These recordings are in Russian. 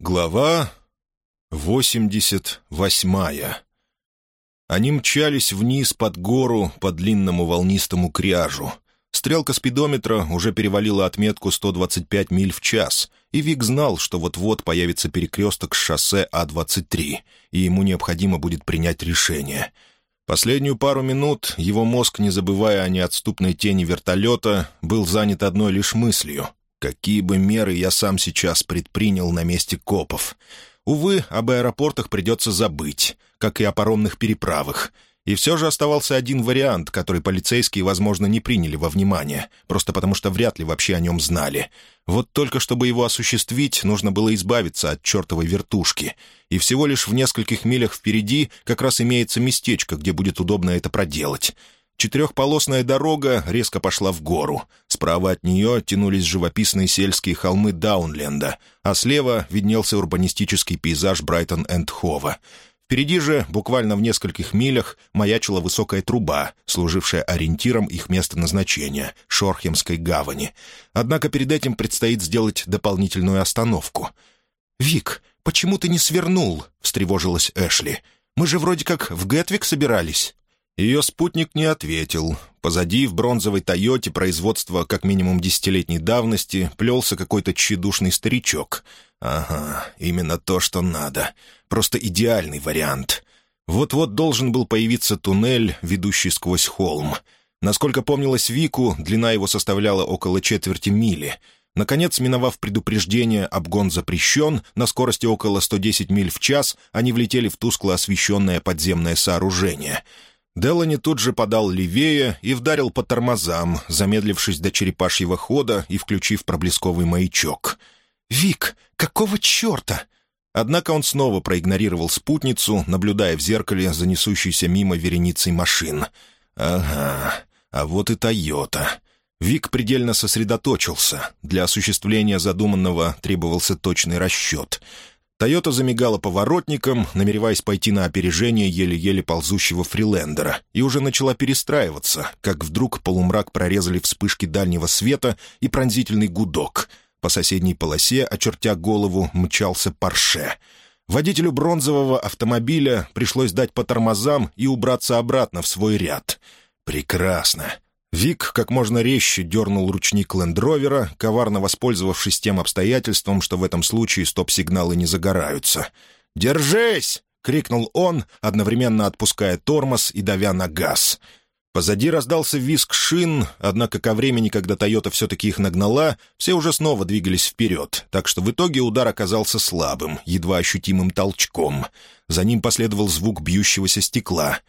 Глава восемьдесят восьмая. Они мчались вниз под гору по длинному волнистому кряжу. Стрелка спидометра уже перевалила отметку 125 миль в час, и Вик знал, что вот-вот появится перекресток с шоссе А-23, и ему необходимо будет принять решение. Последнюю пару минут его мозг, не забывая о неотступной тени вертолета, был занят одной лишь мыслью — Какие бы меры я сам сейчас предпринял на месте копов. Увы, об аэропортах придется забыть, как и о паромных переправах. И все же оставался один вариант, который полицейские, возможно, не приняли во внимание, просто потому что вряд ли вообще о нем знали. Вот только чтобы его осуществить, нужно было избавиться от чертовой вертушки. И всего лишь в нескольких милях впереди как раз имеется местечко, где будет удобно это проделать. Четырехполосная дорога резко пошла в гору. Справа от нее тянулись живописные сельские холмы Даунленда, а слева виднелся урбанистический пейзаж Брайтон-энд-Хова. Впереди же, буквально в нескольких милях, маячила высокая труба, служившая ориентиром их места назначения — Шорхемской гавани. Однако перед этим предстоит сделать дополнительную остановку. «Вик, почему ты не свернул?» — встревожилась Эшли. «Мы же вроде как в Гетвик собирались». Ее спутник не ответил. Позади, в бронзовой «Тойоте» производства как минимум десятилетней давности, плелся какой-то тщедушный старичок. Ага, именно то, что надо. Просто идеальный вариант. Вот-вот должен был появиться туннель, ведущий сквозь холм. Насколько помнилось Вику, длина его составляла около четверти мили. Наконец, миновав предупреждение «обгон запрещен», на скорости около 110 миль в час они влетели в тускло освещенное подземное сооружение — Делани тут же подал левее и вдарил по тормозам, замедлившись до черепашьего хода и включив проблесковый маячок. «Вик, какого черта?» Однако он снова проигнорировал спутницу, наблюдая в зеркале за несущейся мимо вереницей машин. «Ага, а вот и «Тойота». Вик предельно сосредоточился. Для осуществления задуманного требовался точный расчет — Тойота замигала поворотником, намереваясь пойти на опережение еле-еле ползущего фрилендера, и уже начала перестраиваться, как вдруг полумрак прорезали вспышки дальнего света и пронзительный гудок. По соседней полосе, очертя голову, мчался Порше. Водителю бронзового автомобиля пришлось дать по тормозам и убраться обратно в свой ряд. «Прекрасно!» Вик как можно резче дернул ручник лендровера, коварно воспользовавшись тем обстоятельством, что в этом случае стоп-сигналы не загораются. «Держись!» — крикнул он, одновременно отпуская тормоз и давя на газ. Позади раздался визг шин, однако ко времени, когда «Тойота» все-таки их нагнала, все уже снова двигались вперед, так что в итоге удар оказался слабым, едва ощутимым толчком. За ним последовал звук бьющегося стекла.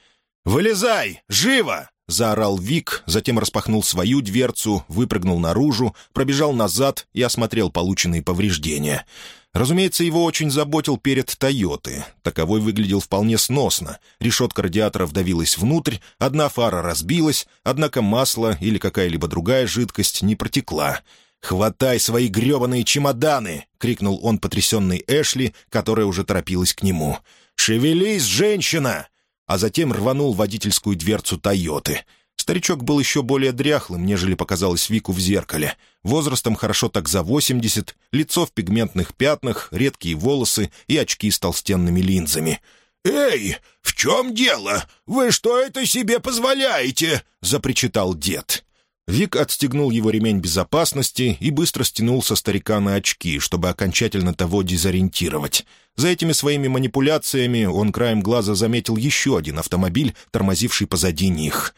«Вылезай! Живо!» — заорал Вик, затем распахнул свою дверцу, выпрыгнул наружу, пробежал назад и осмотрел полученные повреждения. Разумеется, его очень заботил перед «Тойоты». Таковой выглядел вполне сносно. Решетка радиатора вдавилась внутрь, одна фара разбилась, однако масло или какая-либо другая жидкость не протекла. «Хватай свои гребаные чемоданы!» — крикнул он потрясенной Эшли, которая уже торопилась к нему. «Шевелись, женщина!» А затем рванул водительскую дверцу «Тойоты». Старичок был еще более дряхлым, нежели показалось Вику в зеркале. Возрастом хорошо так за восемьдесят, лицо в пигментных пятнах, редкие волосы и очки с толстенными линзами. «Эй, в чем дело? Вы что это себе позволяете?» — запричитал дед. Вик отстегнул его ремень безопасности и быстро стянул со старика на очки, чтобы окончательно того дезориентировать. За этими своими манипуляциями он краем глаза заметил еще один автомобиль, тормозивший позади них.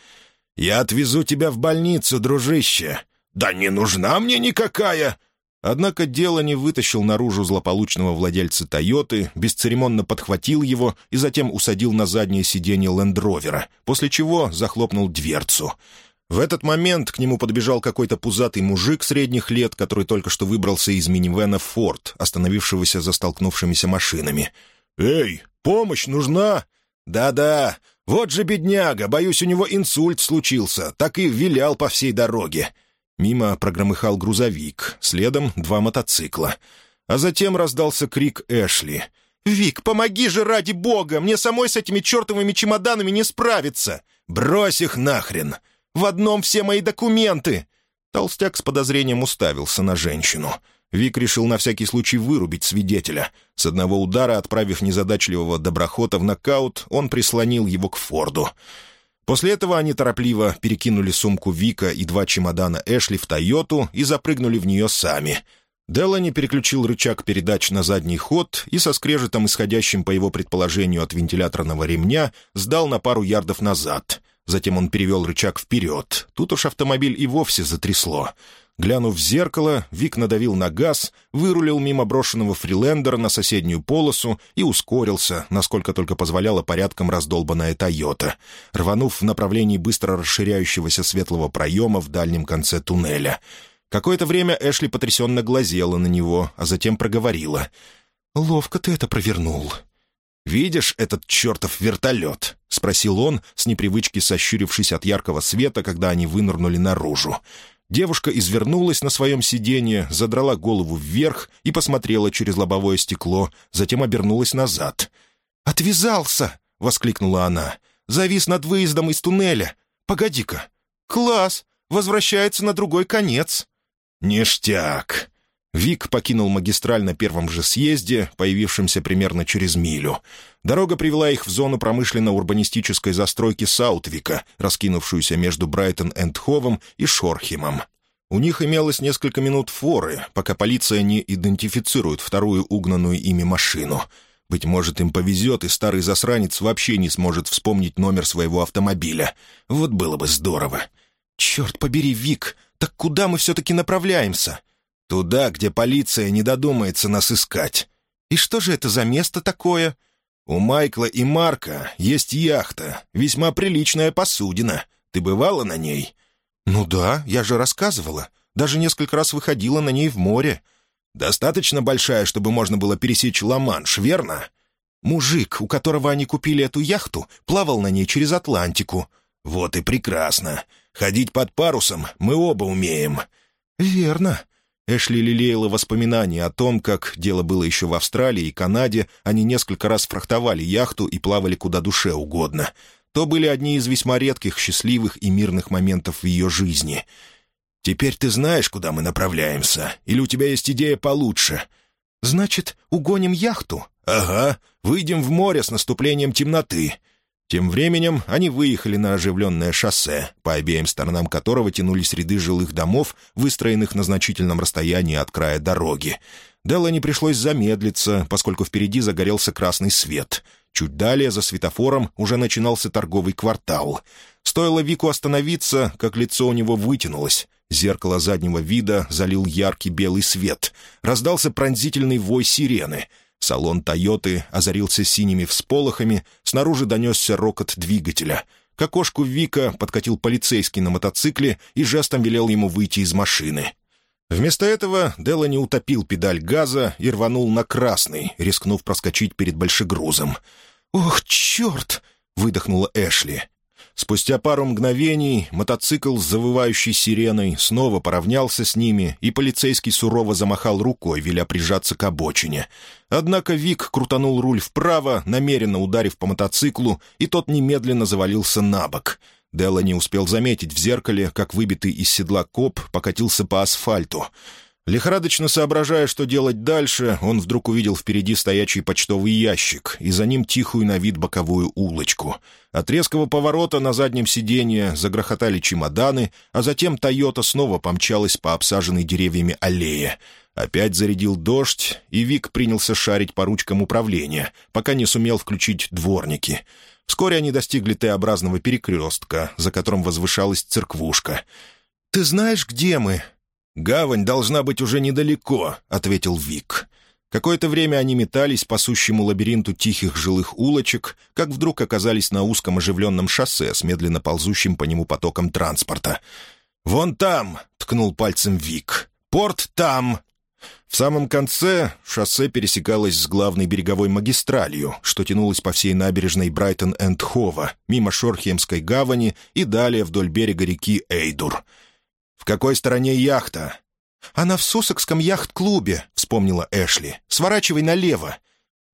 «Я отвезу тебя в больницу, дружище!» «Да не нужна мне никакая!» Однако дело не вытащил наружу злополучного владельца «Тойоты», бесцеремонно подхватил его и затем усадил на заднее сиденье лендровера, после чего захлопнул дверцу — в этот момент к нему подбежал какой-то пузатый мужик средних лет, который только что выбрался из минивэна «Форд», остановившегося за столкнувшимися машинами. «Эй, помощь нужна?» «Да-да, вот же бедняга, боюсь, у него инсульт случился, так и вилял по всей дороге». Мимо прогромыхал грузовик, следом два мотоцикла. А затем раздался крик Эшли. «Вик, помоги же ради бога! Мне самой с этими чертовыми чемоданами не справиться!» «Брось их нахрен!» В одном все мои документы!» Толстяк с подозрением уставился на женщину. Вик решил на всякий случай вырубить свидетеля. С одного удара, отправив незадачливого доброхота в нокаут, он прислонил его к Форду. После этого они торопливо перекинули сумку Вика и два чемодана Эшли в «Тойоту» и запрыгнули в нее сами. Делани переключил рычаг передач на задний ход и со скрежетом, исходящим по его предположению от вентиляторного ремня, сдал на пару ярдов назад. Затем он перевел рычаг вперед. Тут уж автомобиль и вовсе затрясло. Глянув в зеркало, Вик надавил на газ, вырулил мимо брошенного фрилендера на соседнюю полосу и ускорился, насколько только позволяла порядком раздолбанная «Тойота», рванув в направлении быстро расширяющегося светлого проема в дальнем конце туннеля. Какое-то время Эшли потрясенно глазела на него, а затем проговорила. «Ловко ты это провернул». «Видишь этот чертов вертолет?» — спросил он, с непривычки сощурившись от яркого света, когда они вынырнули наружу. Девушка извернулась на своем сиденье, задрала голову вверх и посмотрела через лобовое стекло, затем обернулась назад. «Отвязался!» — воскликнула она. «Завис над выездом из туннеля. Погоди-ка. Класс! Возвращается на другой конец». «Ништяк!» Вик покинул магистраль на первом же съезде, появившемся примерно через милю. Дорога привела их в зону промышленно-урбанистической застройки Саутвика, раскинувшуюся между Брайтон-энд-Ховом и Шорхимом. У них имелось несколько минут форы, пока полиция не идентифицирует вторую угнанную ими машину. Быть может, им повезет, и старый засранец вообще не сможет вспомнить номер своего автомобиля. Вот было бы здорово. «Черт побери, Вик, так куда мы все-таки направляемся?» Туда, где полиция не додумается нас искать. И что же это за место такое? У Майкла и Марка есть яхта, весьма приличная посудина. Ты бывала на ней? Ну да, я же рассказывала. Даже несколько раз выходила на ней в море. Достаточно большая, чтобы можно было пересечь Ла-Манш, верно? Мужик, у которого они купили эту яхту, плавал на ней через Атлантику. Вот и прекрасно. Ходить под парусом мы оба умеем. Верно. Эшли лелеяла воспоминания о том, как дело было еще в Австралии и Канаде, они несколько раз фрахтовали яхту и плавали куда душе угодно. То были одни из весьма редких счастливых и мирных моментов в ее жизни. «Теперь ты знаешь, куда мы направляемся? Или у тебя есть идея получше?» «Значит, угоним яхту?» «Ага, выйдем в море с наступлением темноты. Тем временем они выехали на оживленное шоссе, по обеим сторонам которого тянулись ряды жилых домов, выстроенных на значительном расстоянии от края дороги. Делани пришлось замедлиться, поскольку впереди загорелся красный свет. Чуть далее, за светофором, уже начинался торговый квартал. Стоило Вику остановиться, как лицо у него вытянулось. Зеркало заднего вида залил яркий белый свет. Раздался пронзительный вой сирены — Салон «Тойоты» озарился синими всполохами, снаружи донесся рокот двигателя. К окошку Вика подкатил полицейский на мотоцикле и жестом велел ему выйти из машины. Вместо этого Делани утопил педаль газа и рванул на красный, рискнув проскочить перед большегрузом. «Ох, черт!» — выдохнула Эшли. Спустя пару мгновений мотоцикл с завывающей сиреной снова поравнялся с ними, и полицейский сурово замахал рукой, веля прижаться к обочине. Однако Вик крутанул руль вправо, намеренно ударив по мотоциклу, и тот немедленно завалился на бок. Делла не успел заметить в зеркале, как выбитый из седла коп покатился по асфальту. Лихорадочно соображая, что делать дальше, он вдруг увидел впереди стоячий почтовый ящик и за ним тихую на вид боковую улочку. От резкого поворота на заднем сиденье загрохотали чемоданы, а затем «Тойота» снова помчалась по обсаженной деревьями аллее. Опять зарядил дождь, и Вик принялся шарить по ручкам управления, пока не сумел включить дворники. Вскоре они достигли Т-образного перекрестка, за которым возвышалась церквушка. «Ты знаешь, где мы?» «Гавань должна быть уже недалеко», — ответил Вик. Какое-то время они метались по сущему лабиринту тихих жилых улочек, как вдруг оказались на узком оживленном шоссе с медленно ползущим по нему потоком транспорта. «Вон там!» — ткнул пальцем Вик. «Порт там!» В самом конце шоссе пересекалось с главной береговой магистралью, что тянулось по всей набережной Брайтон-энд-Хова, мимо Шорхемской гавани и далее вдоль берега реки Эйдур — «В какой стороне яхта?» «Она в Сусекском яхт-клубе», — вспомнила Эшли. «Сворачивай налево».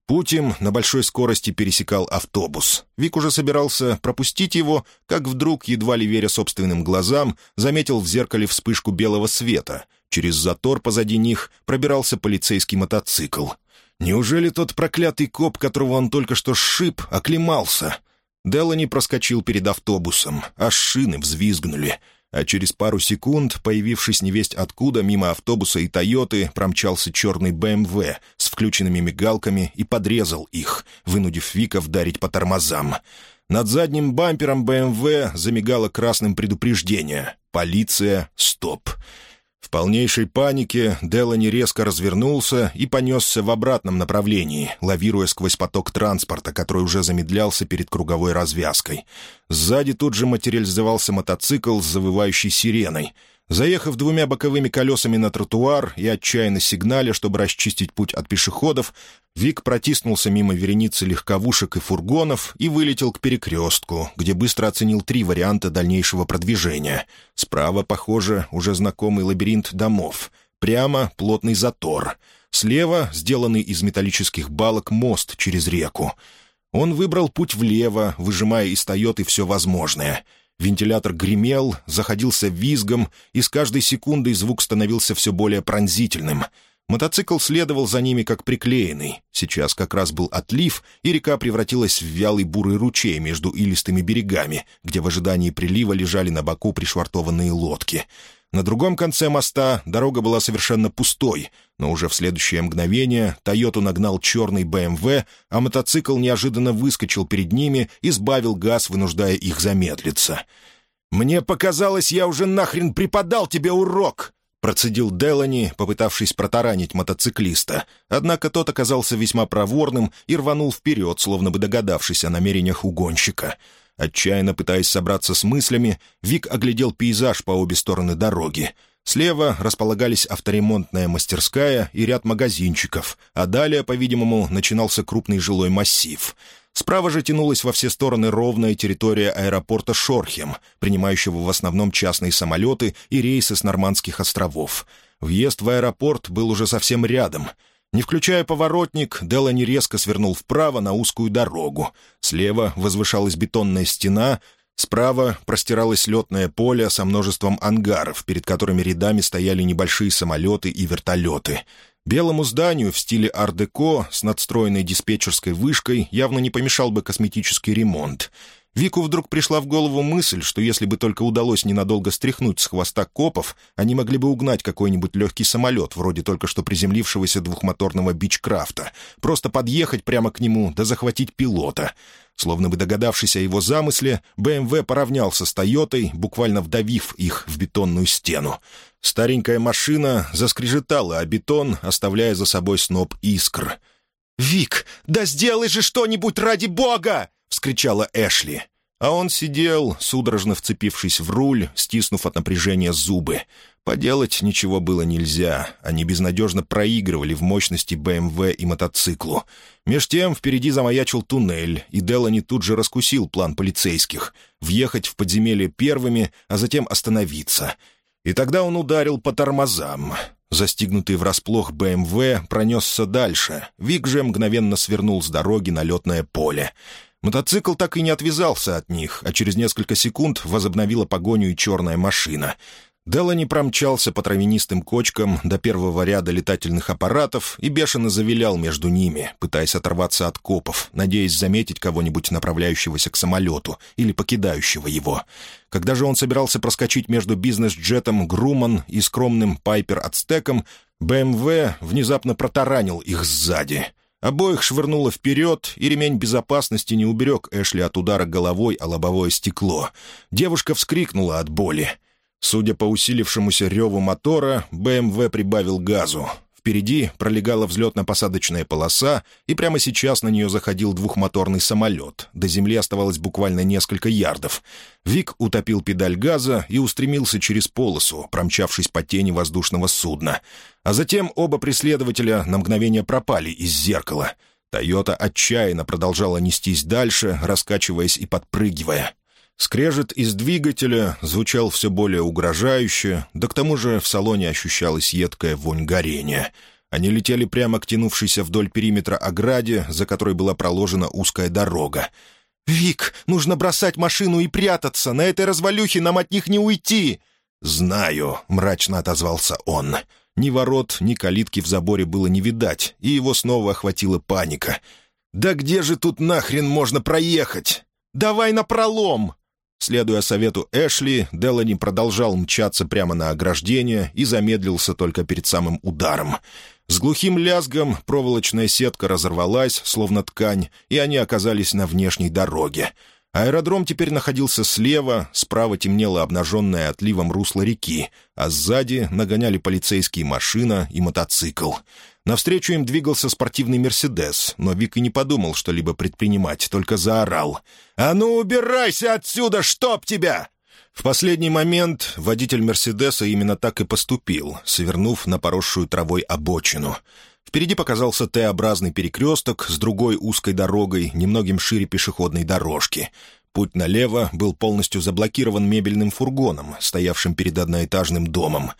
Путь им на большой скорости пересекал автобус. Вик уже собирался пропустить его, как вдруг, едва ли веря собственным глазам, заметил в зеркале вспышку белого света. Через затор позади них пробирался полицейский мотоцикл. Неужели тот проклятый коп, которого он только что сшиб, оклемался? Делани проскочил перед автобусом, аж шины взвизгнули — а через пару секунд, появившись невесть откуда, мимо автобуса и «Тойоты», промчался черный БМВ с включенными мигалками и подрезал их, вынудив Вика вдарить по тормозам. Над задним бампером БМВ замигало красным предупреждение «Полиция, стоп!» В полнейшей панике Делани резко развернулся и понесся в обратном направлении, лавируя сквозь поток транспорта, который уже замедлялся перед круговой развязкой. Сзади тут же материализовался мотоцикл с завывающей сиреной — Заехав двумя боковыми колесами на тротуар и отчаянно сигналя, чтобы расчистить путь от пешеходов, Вик протиснулся мимо вереницы легковушек и фургонов и вылетел к перекрестку, где быстро оценил три варианта дальнейшего продвижения. Справа, похоже, уже знакомый лабиринт домов. Прямо — плотный затор. Слева — сделанный из металлических балок мост через реку. Он выбрал путь влево, выжимая из «Тойоты» все возможное — Вентилятор гремел, заходился визгом, и с каждой секундой звук становился все более пронзительным. Мотоцикл следовал за ними как приклеенный. Сейчас как раз был отлив, и река превратилась в вялый бурый ручей между илистыми берегами, где в ожидании прилива лежали на боку пришвартованные лодки. На другом конце моста дорога была совершенно пустой, но уже в следующее мгновение «Тойоту» нагнал черный БМВ, а мотоцикл неожиданно выскочил перед ними и сбавил газ, вынуждая их замедлиться. «Мне показалось, я уже нахрен преподал тебе урок!» Процедил Делани, попытавшись протаранить мотоциклиста. Однако тот оказался весьма проворным и рванул вперед, словно бы догадавшись о намерениях угонщика — Отчаянно пытаясь собраться с мыслями, Вик оглядел пейзаж по обе стороны дороги. Слева располагались авторемонтная мастерская и ряд магазинчиков, а далее, по-видимому, начинался крупный жилой массив. Справа же тянулась во все стороны ровная территория аэропорта Шорхем, принимающего в основном частные самолеты и рейсы с Нормандских островов. Въезд в аэропорт был уже совсем рядом — не включая поворотник, Делани резко свернул вправо на узкую дорогу. Слева возвышалась бетонная стена, справа простиралось летное поле со множеством ангаров, перед которыми рядами стояли небольшие самолеты и вертолеты. Белому зданию в стиле ар-деко с надстроенной диспетчерской вышкой явно не помешал бы косметический ремонт — Вику вдруг пришла в голову мысль, что если бы только удалось ненадолго стряхнуть с хвоста копов, они могли бы угнать какой-нибудь легкий самолет, вроде только что приземлившегося двухмоторного бичкрафта, просто подъехать прямо к нему да захватить пилота. Словно бы догадавшись о его замысле, БМВ поравнялся с «Тойотой», буквально вдавив их в бетонную стену. Старенькая машина заскрежетала о бетон, оставляя за собой сноп искр. «Вик, да сделай же что-нибудь ради бога!» Вскричала Эшли. А он сидел, судорожно вцепившись в руль, стиснув от напряжения зубы. Поделать ничего было нельзя. Они безнадежно проигрывали в мощности БМВ и мотоциклу. Меж тем впереди замаячил туннель, и Делани тут же раскусил план полицейских — въехать в подземелье первыми, а затем остановиться. И тогда он ударил по тормозам. Застигнутый врасплох БМВ пронесся дальше. Вик же мгновенно свернул с дороги на летное поле. Мотоцикл так и не отвязался от них, а через несколько секунд возобновила погоню и черная машина. Делани промчался по травянистым кочкам до первого ряда летательных аппаратов и бешено завилял между ними, пытаясь оторваться от копов, надеясь заметить кого-нибудь, направляющегося к самолету или покидающего его. Когда же он собирался проскочить между бизнес-джетом «Груман» и скромным «Пайпер-Ацтеком», БМВ внезапно протаранил их сзади — Обоих швырнуло вперед, и ремень безопасности не уберег Эшли от удара головой о лобовое стекло. Девушка вскрикнула от боли. Судя по усилившемуся реву мотора, БМВ прибавил газу. Впереди пролегала взлетно-посадочная полоса, и прямо сейчас на нее заходил двухмоторный самолет. До земли оставалось буквально несколько ярдов. Вик утопил педаль газа и устремился через полосу, промчавшись по тени воздушного судна. А затем оба преследователя на мгновение пропали из зеркала. «Тойота» отчаянно продолжала нестись дальше, раскачиваясь и подпрыгивая. Скрежет из двигателя звучал все более угрожающе, да к тому же в салоне ощущалась едкая вонь горения. Они летели прямо к тянувшейся вдоль периметра ограде, за которой была проложена узкая дорога. «Вик, нужно бросать машину и прятаться! На этой развалюхе нам от них не уйти!» «Знаю», — мрачно отозвался он. Ни ворот, ни калитки в заборе было не видать, и его снова охватила паника. «Да где же тут нахрен можно проехать? Давай на пролом!» Следуя совету Эшли, Делани продолжал мчаться прямо на ограждение и замедлился только перед самым ударом. С глухим лязгом проволочная сетка разорвалась, словно ткань, и они оказались на внешней дороге. Аэродром теперь находился слева, справа темнело обнаженное отливом русло реки, а сзади нагоняли полицейские машина и мотоцикл. Навстречу им двигался спортивный «Мерседес», но Вик и не подумал что-либо предпринимать, только заорал. «А ну, убирайся отсюда, чтоб тебя!» В последний момент водитель «Мерседеса» именно так и поступил, свернув на поросшую травой обочину — Впереди показался Т-образный перекресток с другой узкой дорогой, немногим шире пешеходной дорожки. Путь налево был полностью заблокирован мебельным фургоном, стоявшим перед одноэтажным домом.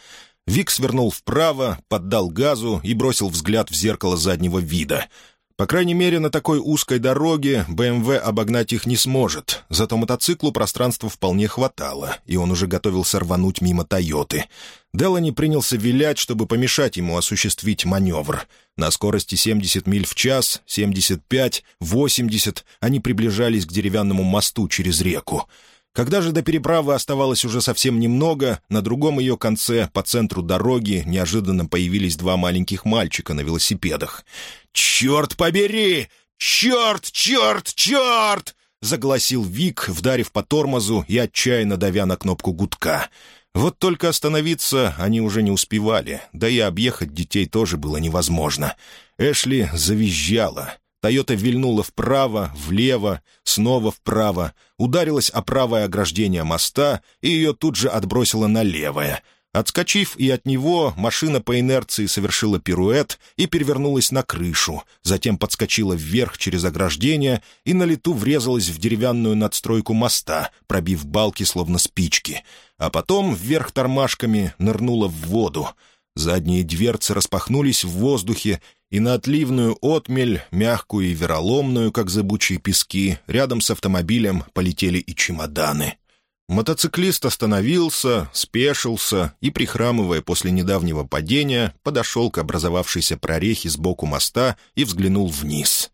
Вик свернул вправо, поддал газу и бросил взгляд в зеркало заднего вида — по крайней мере, на такой узкой дороге БМВ обогнать их не сможет, зато мотоциклу пространства вполне хватало, и он уже готовился рвануть мимо «Тойоты». Делани принялся вилять, чтобы помешать ему осуществить маневр. На скорости 70 миль в час, 75, 80 они приближались к деревянному мосту через реку. Когда же до переправы оставалось уже совсем немного, на другом ее конце, по центру дороги, неожиданно появились два маленьких мальчика на велосипедах. «Черт побери! Черт, черт, черт!» — загласил Вик, вдарив по тормозу и отчаянно давя на кнопку гудка. Вот только остановиться они уже не успевали, да и объехать детей тоже было невозможно. Эшли завизжала. Тойота вильнула вправо, влево, снова вправо, ударилась о правое ограждение моста и ее тут же отбросила на левое. Отскочив и от него, машина по инерции совершила пируэт и перевернулась на крышу, затем подскочила вверх через ограждение и на лету врезалась в деревянную надстройку моста, пробив балки словно спички, а потом вверх тормашками нырнула в воду. Задние дверцы распахнулись в воздухе, и на отливную отмель, мягкую и вероломную, как зыбучие пески, рядом с автомобилем полетели и чемоданы. Мотоциклист остановился, спешился и, прихрамывая после недавнего падения, подошел к образовавшейся прорехе сбоку моста и взглянул вниз.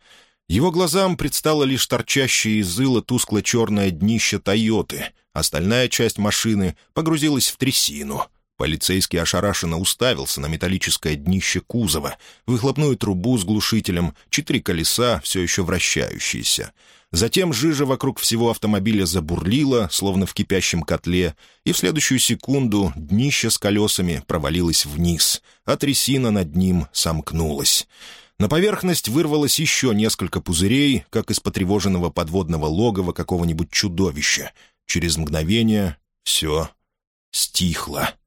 Его глазам предстало лишь торчащее из ила тускло-черное днище «Тойоты», остальная часть машины погрузилась в трясину — Полицейский ошарашенно уставился на металлическое днище кузова, выхлопную трубу с глушителем, четыре колеса, все еще вращающиеся. Затем жижа вокруг всего автомобиля забурлила, словно в кипящем котле, и в следующую секунду днище с колесами провалилось вниз, а трясина над ним сомкнулась. На поверхность вырвалось еще несколько пузырей, как из потревоженного подводного логова какого-нибудь чудовища. Через мгновение все стихло.